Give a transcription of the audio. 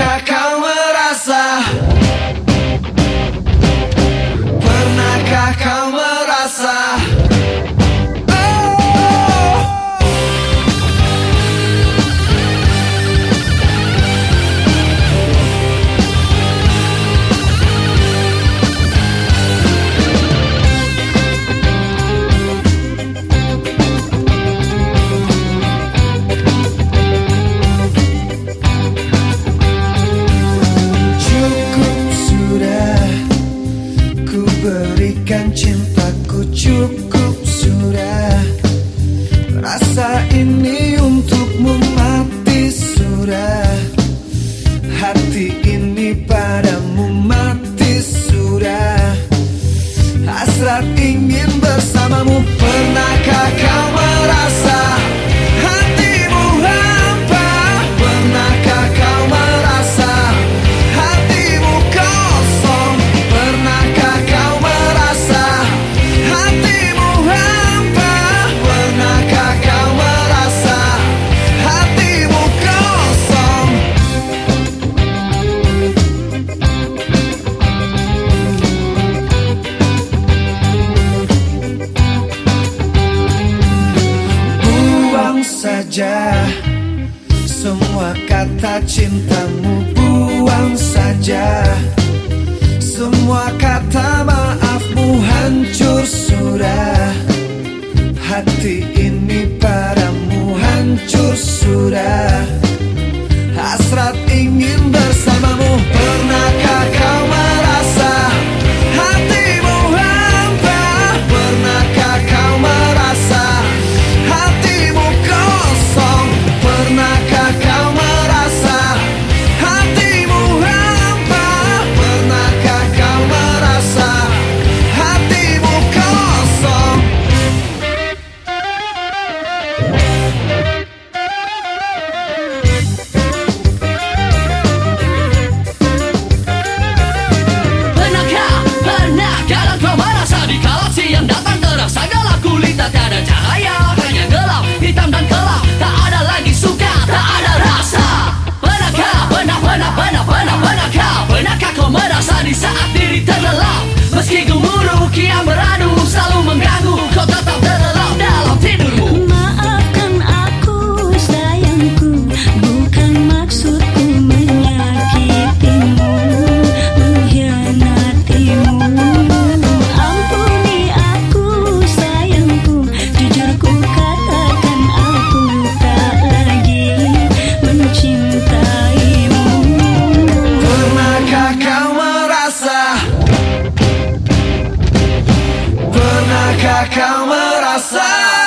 Cacauã berikan cintaku cukup sudah. Rasa ini untukmu mati sudah. Hati ini padamu mati sudah. Hasrat ingin bersamamu saja. Semua kata cintamu buang saja. Semua kata maafmu hancur sudah. Hati ini padamu hancur sudah Fana, fana, fana, fana kau? Kau merasa di saat diri terlelap? Meski gemuruh kian beradu Selalu mengganggu Такам роса